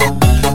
you.